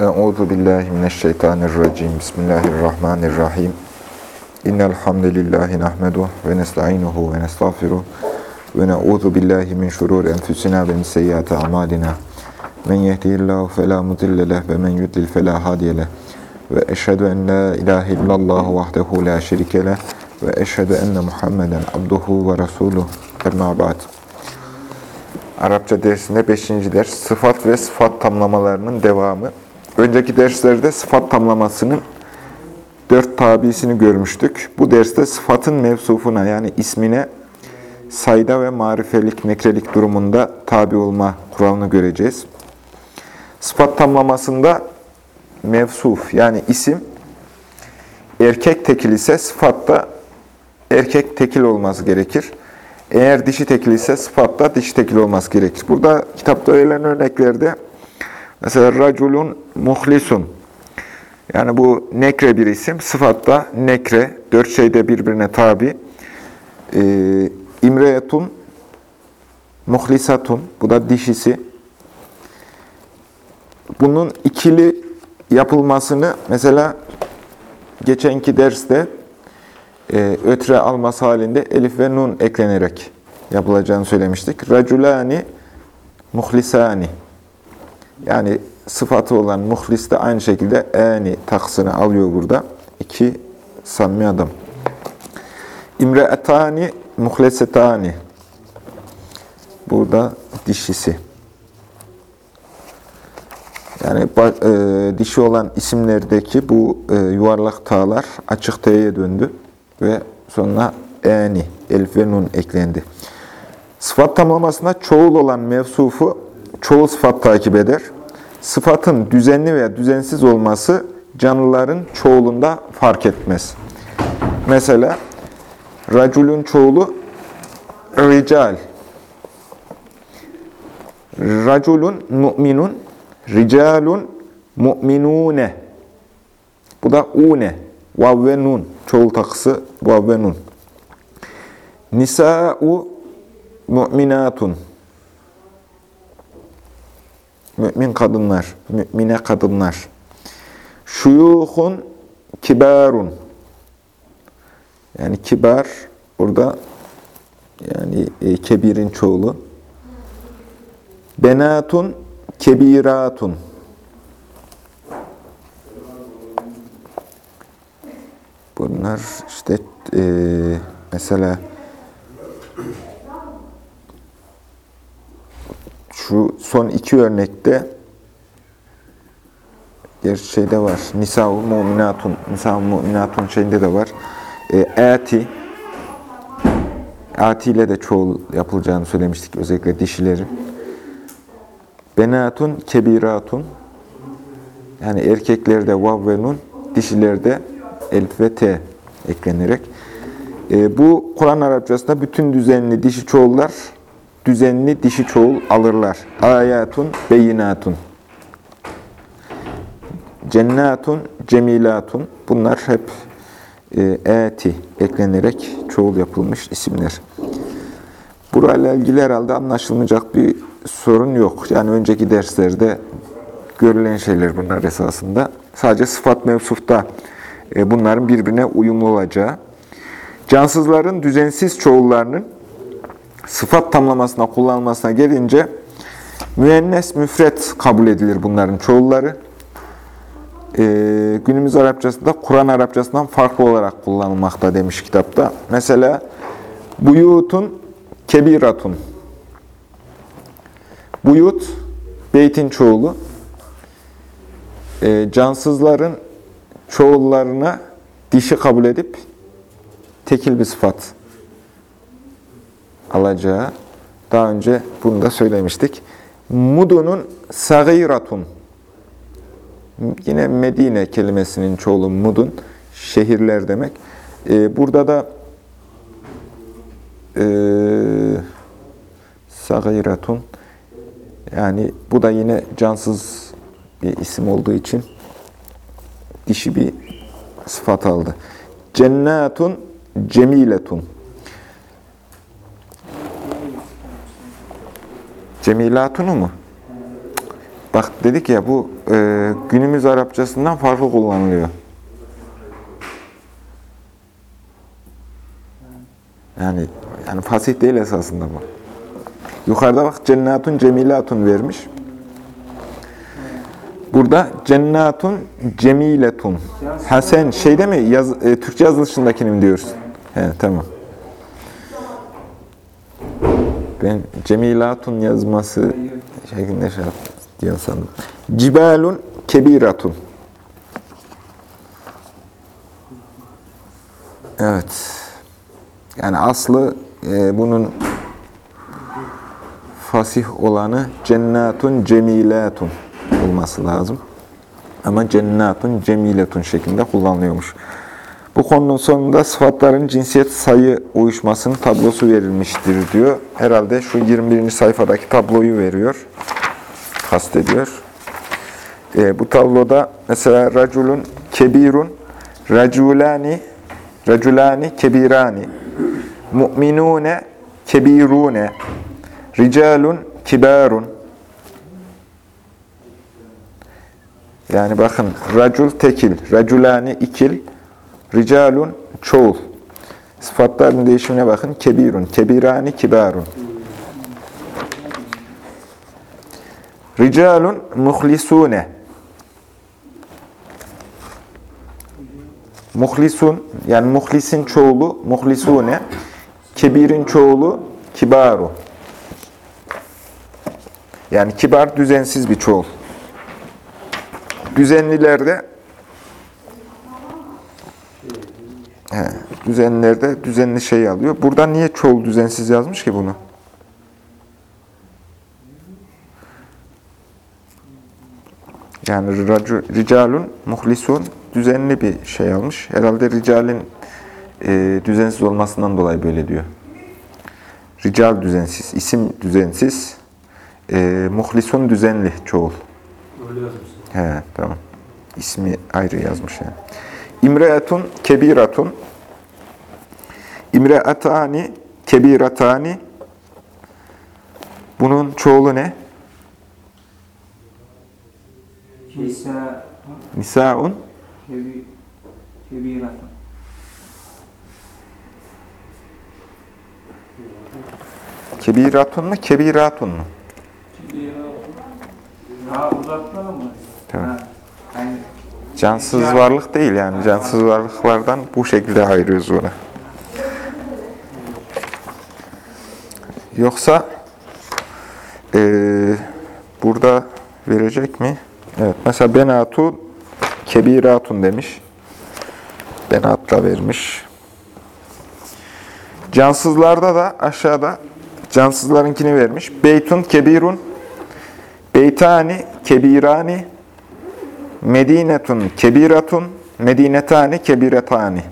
Euzu billahi mineşşeytanirracim. Bismillahirrahmanirrahim. İnnel hamdelellahi nahmedu ve nestainuhu ve nestağfiruh ve na'udzu billahi min şururi enfusina ve min seyyiati amalina. Men yehdihillahu fela mudille leh ve men yudlil fela hadiye leh. Ve eşhedü en la ilahe illallah vahdehu la şerike leh ve eşhedü enne Muhammeden abduhu ve resuluh. Emma ba'd. Arapça dersinde 5. ders sıfat ve sıfat tamlamalarının devamı. Önceki derslerde sıfat tamlamasının dört tabisini görmüştük. Bu derste sıfatın mevsufuna yani ismine sayda ve marifelik, nekrelik durumunda tabi olma kuralını göreceğiz. Sıfat tamlamasında mevsuf yani isim erkek tekil ise sıfatta erkek tekil olması gerekir. Eğer dişi tekil ise sıfatta dişi tekil olması gerekir. Burada kitapta verilen örneklerde mesela raculun muhlisun yani bu nekre bir isim. Sıfatta nekre, dört şeyde birbirine tabi. Ee, imreyetun, muhlisatun, bu da dişisi. Bunun ikili yapılmasını mesela geçenki derste e, ötre alması halinde elif ve nun eklenerek yapılacağını söylemiştik. Raculani, muhlisani. Yani sıfatı olan muhlis de aynı şekilde eni taksını alıyor burada. İki samimi adam. İmre'etani, muhlesetani. Burada dişisi. Yani e, dişi olan isimlerdeki bu e, yuvarlak tağlar açık T'ye döndü ve sonra eni, elif ve nun eklendi. Sıfat tamlamasında çoğul olan mevsufu çoğul sıfat takip eder. Sıfatın düzenli veya düzensiz olması canlıların çoğulunda fark etmez. Mesela raculun çoğulu rical. Raculun mu'minun, ricalun mu'minune. Bu da une, vav ve. Çoğul takısı vav ve nun. Nisa'u mu'minatun. Mümin kadınlar, mümine kadınlar. Şuyuhun kibarun. Yani kibar burada yani e, kebirin çoğulu. Benatun kebiratun. Bunlar işte e, mesela şu son iki örnekte gerçi şeyde var. Nisa-u mu'minatun, Nisa-u mu'minatun şeyinde de var. E, ati ati ile de çoğul yapılacağını söylemiştik özellikle dişilerin. Benatun kebiratun yani erkeklerde vav ve nun, dişilerde elif ve t eklenerek. E, bu Kur'an Arapçasında bütün düzenli dişi çoğullar düzenli dişi çoğul alırlar. Ayatun beyinatun. Cennatun cemilatun. Bunlar hep e, eti eklenerek çoğul yapılmış isimler. Burayla ilgili herhalde anlaşılmayacak bir sorun yok. Yani önceki derslerde görülen şeyler bunlar esasında. Sadece sıfat mevsufta e, bunların birbirine uyumlu olacağı. Cansızların düzensiz çoğullarının sıfat tamlamasına kullanılmasına gelince müennes müfret kabul edilir bunların çoğulları. Ee, günümüz Arapçasında Kur'an Arapçasından farklı olarak kullanılmakta demiş kitapta. Mesela buyutun kebiratun. Buyut, beytin çoğulu. Ee, cansızların çoğullarına dişi kabul edip tekil bir sıfat alacağı. Daha önce bunu da söylemiştik. Mudunun sagiratun. Yine Medine kelimesinin çoğulu mudun. Şehirler demek. Ee, burada da e, sagiratun yani bu da yine cansız bir isim olduğu için dişi bir sıfat aldı. Cennetun cemiletun. Cemilatunu mu? Bak dedik ya bu e, günümüz Arapçasından farklı kullanılıyor. Yani yani fasih değil esasında bu. Yukarıda bak cennatun cemilatun vermiş. Burada cennatun cemiletun. Ha sen şeyde mi yaz, e, Türkçe yazılışındakini mi diyorsun? He tamam. Ben cemilatun yazması şeklinde şey diyor sandım. Cibalun kebiratun. Evet. Yani aslı e, bunun fasih olanı cennatun cemilatun olması lazım. Ama cennatun cemiletun şeklinde kullanılıyormuş. Bu konunun sonunda sıfatların cinsiyet sayı uyuşmasının tablosu verilmiştir diyor. Herhalde şu 21. sayfadaki tabloyu veriyor. Kastediyor. E, bu tabloda mesela raculun kebirun, raculani, raculani kebirani, mu'minune kebirune, ricalun kibarun. Yani bakın racul tekil, raculani ikil, ricalun çoğul. Sıfatların değişimine bakın. Kebirun, kebirani, kibarun. Ricalun muhlisune. Muhlisun, yani muhlisin çoğulu, muhlisune. Kebirin çoğulu, kibaru. Yani kibar, düzensiz bir çoğul. Düzenlilerde he, düzenlerde düzenli şey alıyor. Burada niye çoğul düzensiz yazmış ki bunu? Yani ricalun muhlisun düzenli bir şey almış. Herhalde ricalin e, düzensiz olmasından dolayı böyle diyor. Rical düzensiz, isim düzensiz, e, muhlisun düzenli çoğul. Öyle yazmışsın. He, tamam. İsmi ayrı yazmış yani. İmre'etun kebiratun. İmre'atani kebiratani. Bunun çoğulu ne? Kisa Nisaun kebi kebiratun. kebiratun mu kebiratun mu? Daha uzakta mı? Tamam. Ha, Yani Cansız varlık değil yani. Cansız varlıklardan bu şekilde ayırıyoruz bunu. Yoksa eee, burada verecek mi? Evet. Mesela benatu kebiratun demiş. Benatla vermiş. Cansızlarda da aşağıda cansızlarınkini vermiş. Beytun kebirun, beytani kebirani, Medinetun kebiratun, medinetani kebiretani.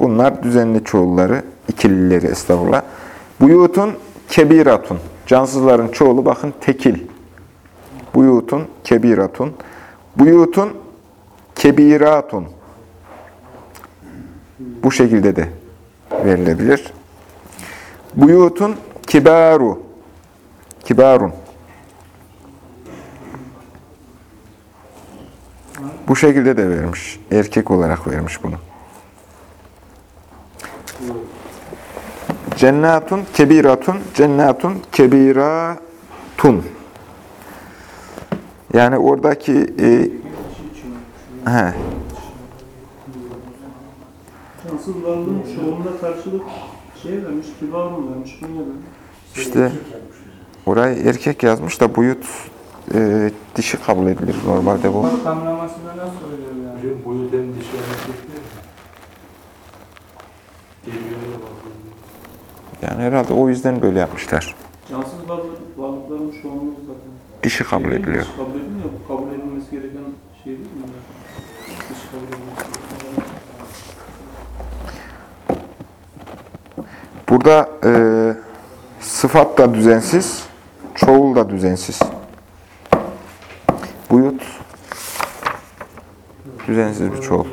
Bunlar düzenli çoğulları, ikilileri estağfurullah. Buyutun kebiratun. Cansızların çoğulu bakın tekil. Buyutun kebiratun. Buyutun kebiratun. Bu şekilde de verilebilir. Buyutun kibaru. Kibarun. Bu şekilde de vermiş. Erkek olarak vermiş bunu. Cennatun kebiratun, cennatun kebiratun. Yani oradaki e, he, Cansız varlığın çoğunluğuna karşılık şey vermiş, kibarın vermiş. Bu niye böyle? işte orayı erkek yazmış da buyut e, dişi kabul edilir normalde bu. bu tamlamasında nasıl oluyor yani? Hocam boyu dem dişi bakıyorum. Yani herhalde o yüzden böyle yapmışlar. Cansız varlık, varlıkların çoğunluğu zaten. Dişi kabul ediliyor. Dişi kabul edilmiyor. Bu kabul edilmesi gereken şey değil mi? Dişi kabul edilmesi gereken. Burada e, sıfat da düzensiz, çoğul da düzensiz. Buyut düzensiz bir çoğul.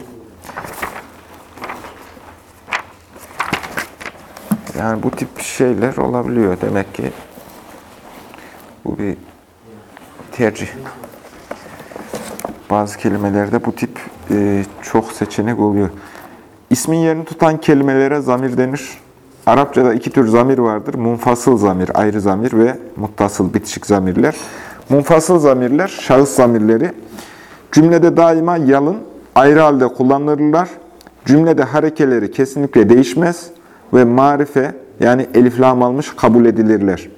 Yani bu tip şeyler olabiliyor. Demek ki bu bir tercih. Bazı kelimelerde bu tip e, çok seçenek oluyor. İsmin yerini tutan kelimelere zamir denir. Arapçada iki tür zamir vardır. Munfasıl zamir, ayrı zamir ve muttasıl, bitişik zamirler. Munfasıl zamirler, şahıs zamirleri. Cümlede daima yalın, ayrı halde kullanılırlar. Cümlede harekeleri kesinlikle değişmez ve marife yani elif lam almış kabul edilirler.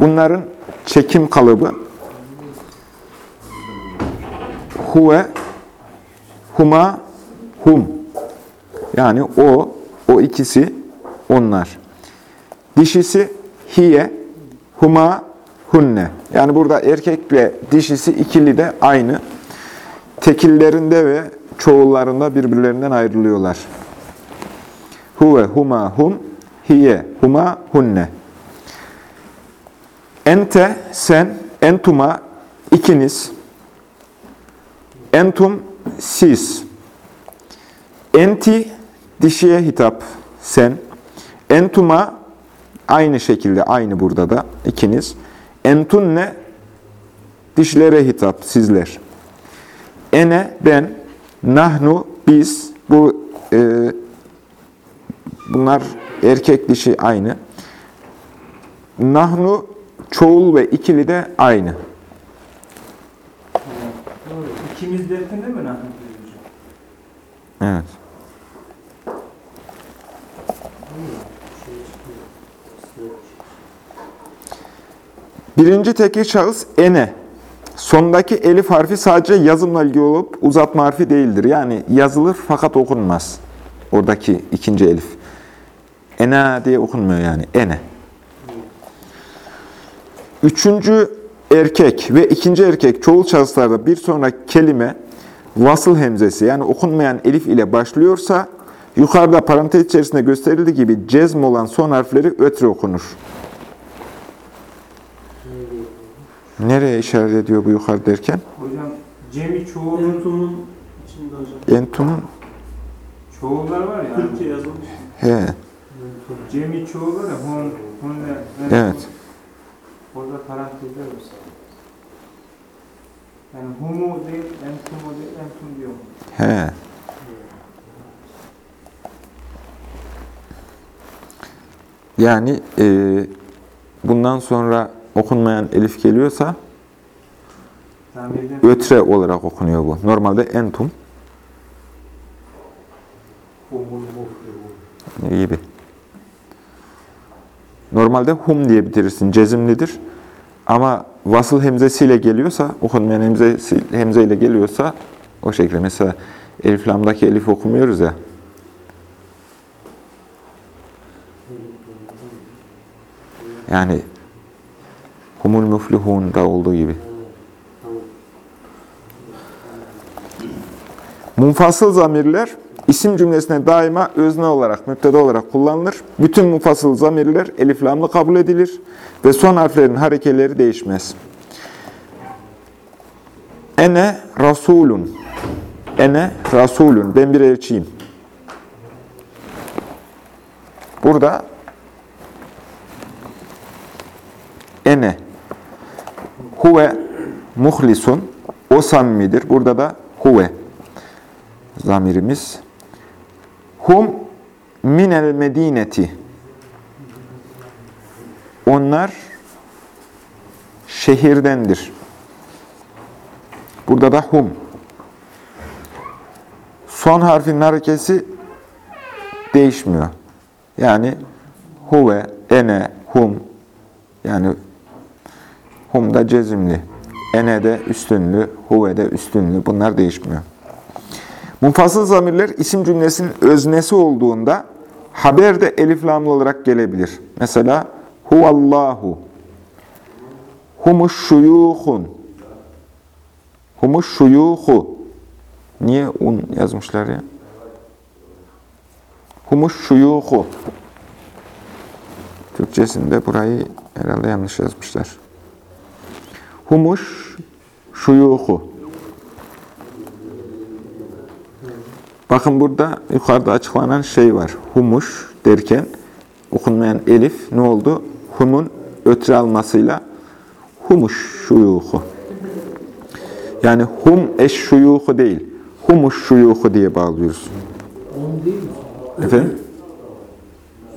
Bunların çekim kalıbı huve, huma, hum. Yani o, o ikisi, onlar. Dişisi hiye, huma, hunne. Yani burada erkekle dişisi ikili de aynı. Tekillerinde ve çoğullarında birbirlerinden ayrılıyorlar. Huve, huma, hum, hiye, huma, hunne. Ente, sen, entuma, ikiniz. Entum, siz. Enti, dişiye hitap, sen. Entuma, aynı şekilde, aynı burada da, ikiniz. Entunne, dişlere hitap, sizler. Ene, ben. Nahnu, biz. Bu e, Bunlar erkek dişi aynı. Nahnu çoğul ve ikili de aynı. İkimiz derken değil mi Nahnu? Evet. Birinci tekil şahıs ene. Sondaki elif harfi sadece yazımla ilgili olup uzatma harfi değildir. Yani yazılır fakat okunmaz. Oradaki ikinci elif. Ena diye okunmuyor yani. Ene. Üçüncü erkek ve ikinci erkek çoğul şahıslarda bir sonraki kelime vasıl hemzesi yani okunmayan elif ile başlıyorsa yukarıda parantez içerisinde gösterildiği gibi cezm olan son harfleri ötre okunur. Nereye işaret ediyor bu yukarı derken? Hocam cemi çoğulun Entum'un içinde hocam. Entum'un çoğullar var ya. Türkçe yazılmış. he, Cemi çoğul var ya. Hun, hunne, entum. evet. Orada parantezler var. Yani humu değil, entumu değil, entum diyor. He. Yani e, bundan sonra okunmayan elif geliyorsa ötre olarak okunuyor bu. Normalde entum gibi. Normalde hum diye bitirirsin. Cezimlidir. Ama vasıl hemzesiyle geliyorsa, okunmayan hemzesi, hemzeyle geliyorsa o şekilde. Mesela elif lamdaki elif okumuyoruz ya. Yani humul muflihun'da olduğu gibi. Munfasıl zamirler isim cümlesine daima özne olarak, müpteda olarak kullanılır. Bütün munfasıl zamirler elif lamlı kabul edilir ve son harflerin harekeleri değişmez. Ene rasulun. Ene rasulun. Ben bir elçiyim. Burada ene huve muhlisun. O samimidir. Burada da huve zamirimiz. Hum minel medineti. Onlar şehirdendir. Burada da hum. Son harfin harekesi değişmiyor. Yani huve, ene, hum. Yani hum da cezimli. Ene de üstünlü, huve de üstünlü. Bunlar değişmiyor. Munfasıl zamirler isim cümlesinin öznesi olduğunda haber de elif lamlı olarak gelebilir. Mesela huvallahu humuş şuyuhun humuş şuyuhu Niye un yazmışlar ya? Humuş şuyuhu Türkçesinde burayı herhalde yanlış yazmışlar. Humuş şuyuhu Bakın burada yukarıda açıklanan şey var. Humuş derken okunmayan elif ne oldu? Humun ötre almasıyla humuş şuyuhu. Yani hum eşşuyuhu değil. Humuş şuyuhu diye bağlıyoruz. On değil mi? Efendim?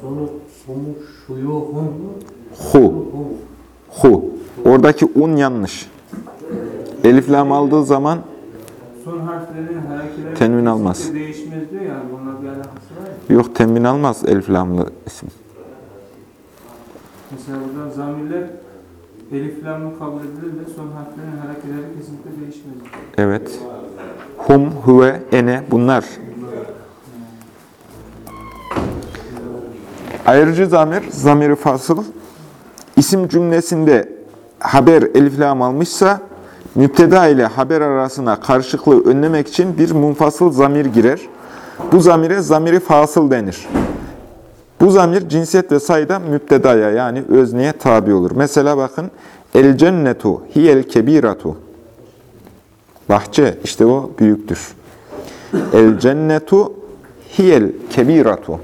Sonu somu şuyu hun. Hu. Hu. Oradaki un yanlış. Elif lam aldığı zaman Son harflerin hareketleri Tenvin almaz. değişmez diyor yani. Bununla bir alakası var ya. yok temin almaz elif lamlı isim. Mesela buradan zamirler elif lamlı kabul edilir de son harflerin hareketleri kesinlikle değişmez. Evet. Hum, huve, ene bunlar. Ayrıcı zamir, zamiri fasıl. isim cümlesinde haber elif lam almışsa müpteda ile haber arasına karışıklığı önlemek için bir munfasıl zamir girer. Bu zamire zamiri fasıl denir. Bu zamir cinsiyet ve sayıda müptedaya yani özneye tabi olur. Mesela bakın el cennetu hiyel kebiratu. Bahçe işte o büyüktür. El cennetu hiyel kebiratu.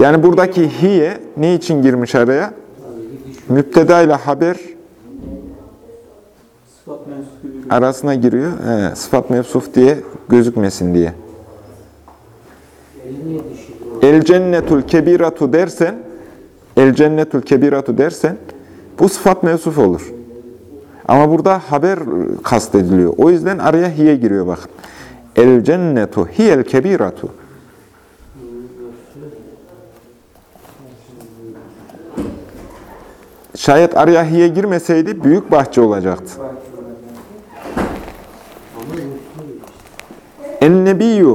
Yani buradaki hiye ne için girmiş araya? Müpteda ile haber Sıfat mensup gibi. arasına giriyor. He, sıfat mevsuf diye gözükmesin diye. El cennetul kebiratu dersen, el cennetul kebiratu dersen bu sıfat mevsuf olur. Ama burada haber kastediliyor. O yüzden araya hiye giriyor bakın. El cennetu hiyel kebiratu. Şayet araya hiye girmeseydi büyük bahçe olacaktı. En-nebiyyü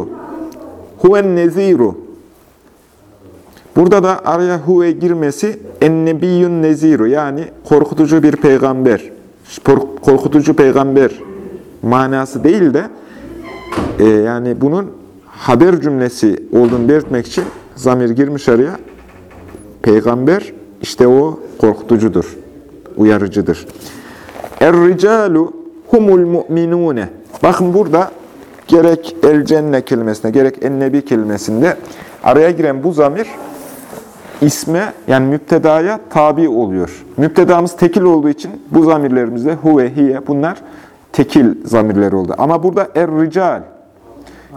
huven neziru. Burada da araya huve girmesi en-nebiyyün neziru yani korkutucu bir peygamber. Korkutucu peygamber manası değil de e, yani bunun haber cümlesi olduğunu belirtmek için zamir girmiş araya. Peygamber işte o korkutucudur, uyarıcıdır. Er-ricalu humul mu'minune. Bakın burada gerek el cenne kelimesine gerek ennebi kelimesinde araya giren bu zamir isme yani müptedaya tabi oluyor. Müptedamız tekil olduğu için bu zamirlerimizde huve, hiye bunlar tekil zamirler oldu. Ama burada er-rical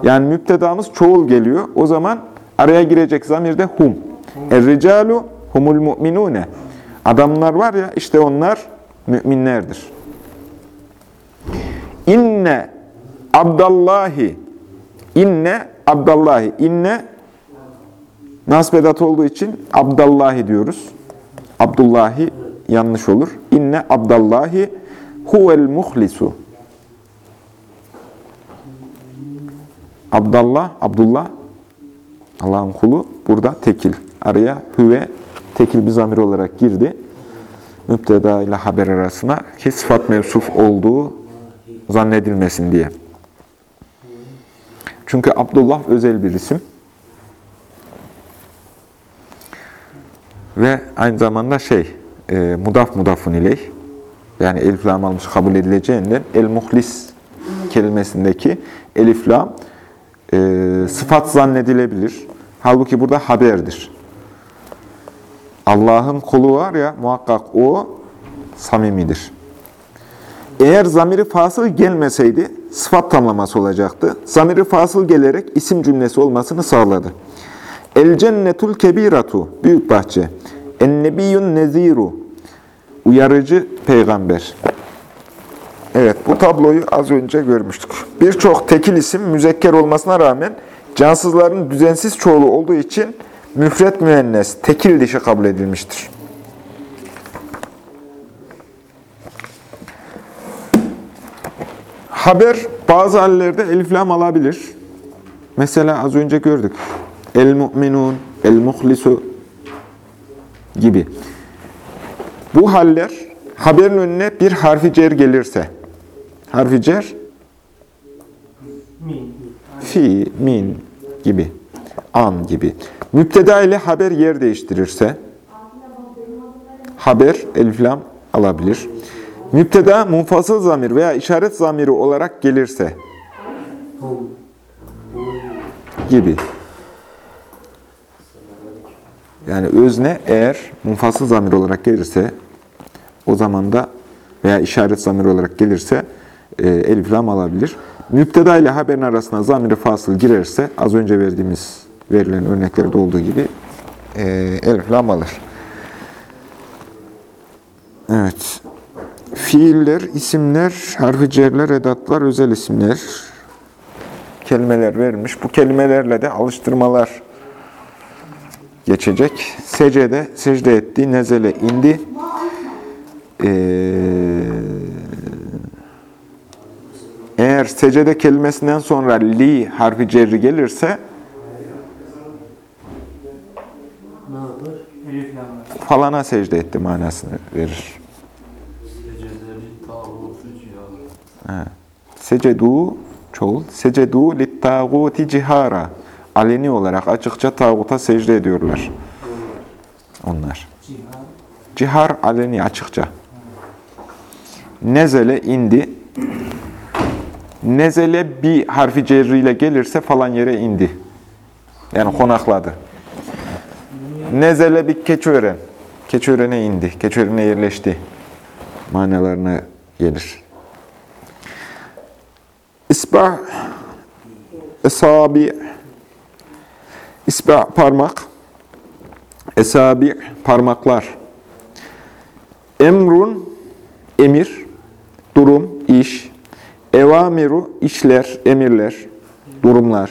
yani müptedamız çoğul geliyor. O zaman araya girecek zamir de hum. Er-ricalu humul mu'minune. Adamlar var ya işte onlar müminlerdir. İnne Abdallahi İnne Abdallahi İnne nasbedat olduğu için Abdallahi diyoruz. Abdullahi yanlış olur. İnne Abdallahi huvel muhlisu. Abdallah, Abdullah Allah'ın kulu burada tekil. Araya hüve tekil bir zamir olarak girdi. Müpteda ile haber arasına ki sıfat mevsuf olduğu zannedilmesin diye. Çünkü Abdullah özel bir isim. Ve aynı zamanda şey, e, mudaf mudafun ileyh, yani elif lam almış kabul edileceğinden el-muhlis kelimesindeki elif lam e, sıfat zannedilebilir. Halbuki burada haberdir. Allah'ın kulu var ya, muhakkak o samimidir. Eğer zamiri fasıl gelmeseydi sıfat tamlaması olacaktı. Zamiri fasıl gelerek isim cümlesi olmasını sağladı. El cennetul kebiratu, büyük bahçe. En nebiyyun neziru, uyarıcı peygamber. Evet, bu tabloyu az önce görmüştük. Birçok tekil isim müzekker olmasına rağmen cansızların düzensiz çoğulu olduğu için müfret müennes, tekil dişi kabul edilmiştir. Haber bazı hallerde elif lam alabilir. Mesela az önce gördük. El mu'minun, el muhlisu gibi. Bu haller haberin önüne bir harfi cer gelirse, harfi cer Min. fi, min gibi, an gibi. Müpteda ile haber yer değiştirirse, haber elif lam alabilir. Müpteda munfasıl zamir veya işaret zamiri olarak gelirse gibi. Yani özne eğer munfasıl zamir olarak gelirse o zaman da veya işaret zamiri olarak gelirse e, elif alabilir. Müpteda ile haberin arasına zamiri fasıl girerse az önce verdiğimiz verilen örneklerde olduğu gibi e, elif alır. Evet. Fiiller, isimler, harfi cerler, edatlar, özel isimler, kelimeler verilmiş. Bu kelimelerle de alıştırmalar geçecek. Secde, secde etti, nezele indi. Ee, eğer secde kelimesinden sonra li harfi cerri gelirse Ne yapar? Elif lamlar. Falana secde etti manasını verir. Cihalı. Secedu çoğul. Secedu littağuti cihara. Aleni olarak açıkça tağuta secde ediyorlar. Onlar. Cihar aleni açıkça. Nezele indi. Nezele bir harfi cerriyle gelirse falan yere indi. Yani konakladı. Nezele bir keçören. Keçörene indi. Keçörene yerleşti. Manalarına gelir. İsbah esabi İsbah parmak Esabi parmaklar Emrun emir durum iş Evamiru işler emirler durumlar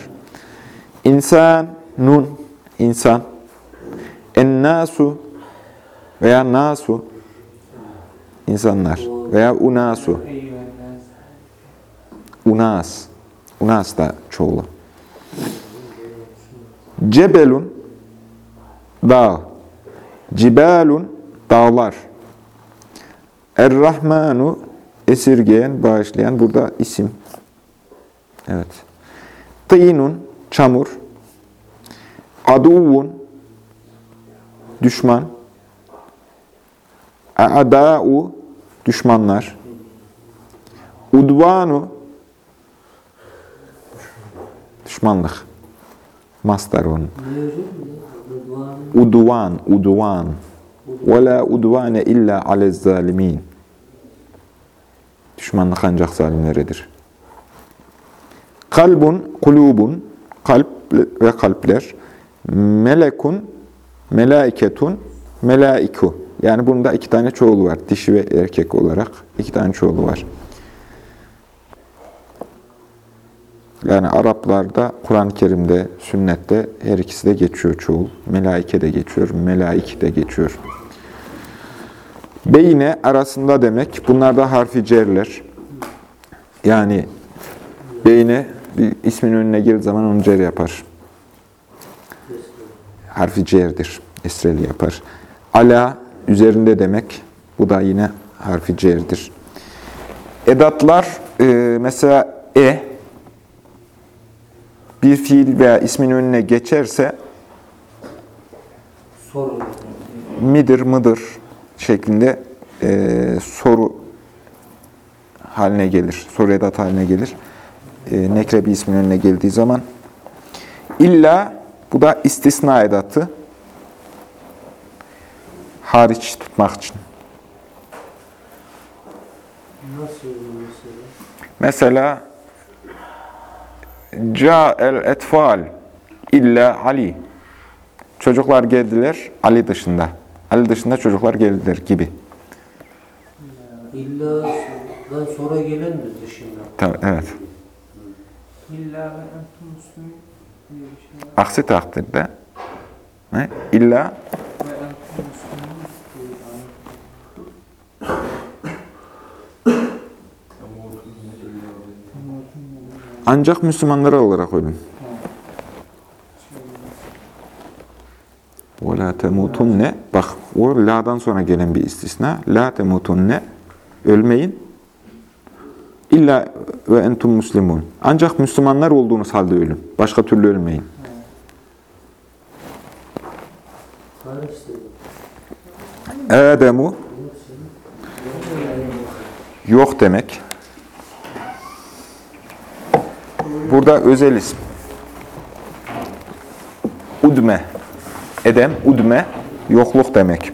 İnsan nun insan Ennasu veya nasu insanlar veya unasu. Unas. Unas da çoğulu. Cebelun dağ. Cibalun dağlar. Er-Rahmanu esirgeyen, bağışlayan. Burada isim. Evet. Tînun çamur. Aduvun düşman. A'dâ'u düşmanlar. Udvanu düşmanlık. Mastar onun. Udvan, udvan. Ve la udvane illa alez zalimin. Düşmanlık ancak zalimleredir. Kalbun, kulubun, kalp ve kalpler. Melekun, melaiketun, melaiku. Yani bunda iki tane çoğulu var. Dişi ve erkek olarak iki tane çoğulu var. Yani Araplarda, Kur'an-ı Kerim'de, sünnette her ikisi de geçiyor çoğul. Melaike de geçiyor, melaik de geçiyor. Beyne arasında demek. Bunlar da harfi cerler. Yani beyne bir ismin önüne girdiği zaman onu cer yapar. Harfi cerdir. Esreli yapar. Ala üzerinde demek. Bu da yine harfi cerdir. Edatlar e, mesela e bir fiil veya ismin önüne geçerse Soru. midir mıdır şeklinde e, soru haline gelir. Soru edat haline gelir. E, nekre bir ismin önüne geldiği zaman. İlla bu da istisna edatı. Hariç tutmak için. Nasıl mesela? Mesela Ca'el etfal illa Ali. Çocuklar geldiler Ali dışında. Ali dışında çocuklar geldiler gibi. İlla sonra gelen mi dışında? Tabii, evet. İlla ve entum. Aksi takdirde ne? illa Ve entum müslümin diye bir ayet. ancak Müslümanlara olarak ölün. وَلَا تَمُوتُنَّ Bak o la'dan sonra gelen bir istisna. La temutunne Ölmeyin. İlla ve entum muslimun. Ancak Müslümanlar olduğunuz halde ölün. Başka türlü ölmeyin. Tarih istedi. Ademu yok demek. Burada özel isim. Udme. Edem, udme yokluk demek.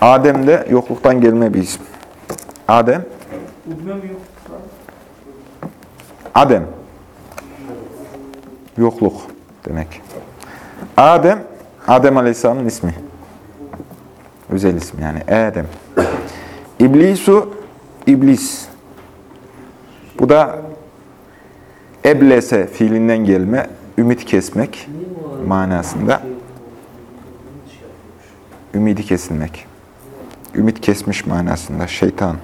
Adem de yokluktan gelme bir isim. Adem. Udme mi yok? Adem. Yokluk demek. Adem, Adem Aleyhisselam'ın ismi. Özel ismi yani Adem. İblisu, iblis. Bu da eblese fiilinden gelme, ümit kesmek manasında. Ümidi kesilmek. Ümit kesmiş manasında şeytan.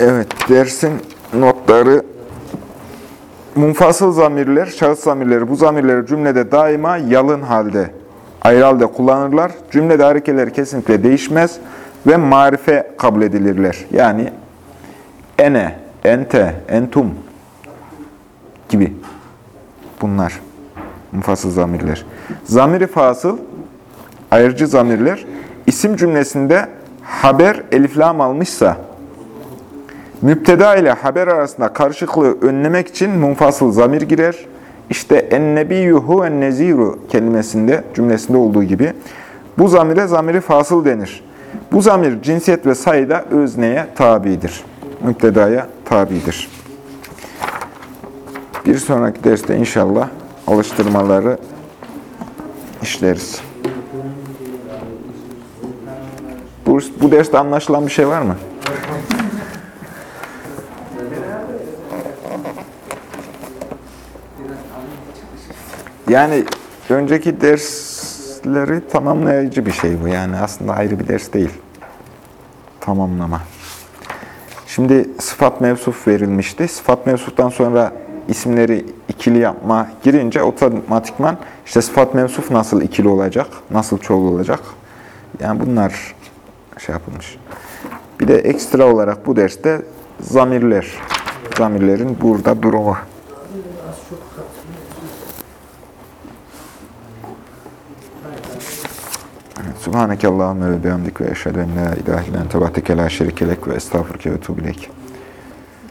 Evet, dersin notları Munfasıl zamirler, şahıs zamirleri, bu zamirleri cümlede daima yalın halde, ayrı halde kullanırlar. Cümlede harekeleri kesinlikle değişmez ve marife kabul edilirler. Yani ene, ente, entum gibi bunlar munfasıl zamirler. Zamiri fasıl, ayırıcı zamirler, isim cümlesinde haber eliflam almışsa, Müpteda ile haber arasında karışıklığı önlemek için munfasıl zamir girer. İşte ennebiyyü huven neziru kelimesinde, cümlesinde olduğu gibi bu zamire zamiri fasıl denir. Bu zamir cinsiyet ve sayıda özneye tabidir. Müptedaya tabidir. Bir sonraki derste inşallah alıştırmaları işleriz. Bu, bu derste anlaşılan bir şey var mı? Yani önceki dersleri tamamlayıcı bir şey bu. Yani aslında ayrı bir ders değil. Tamamlama. Şimdi sıfat mevsuf verilmişti. Sıfat mevsuftan sonra isimleri ikili yapma girince otomatikman işte sıfat mevsuf nasıl ikili olacak, nasıl çoğul olacak? Yani bunlar şey yapılmış. Bir de ekstra olarak bu derste zamirler. Zamirlerin burada durumu. Subhaneke Allahümme ve bihamdik ve eşhedü en la ilahe illen tebahteke la ve estağfurke ve tuğbilek.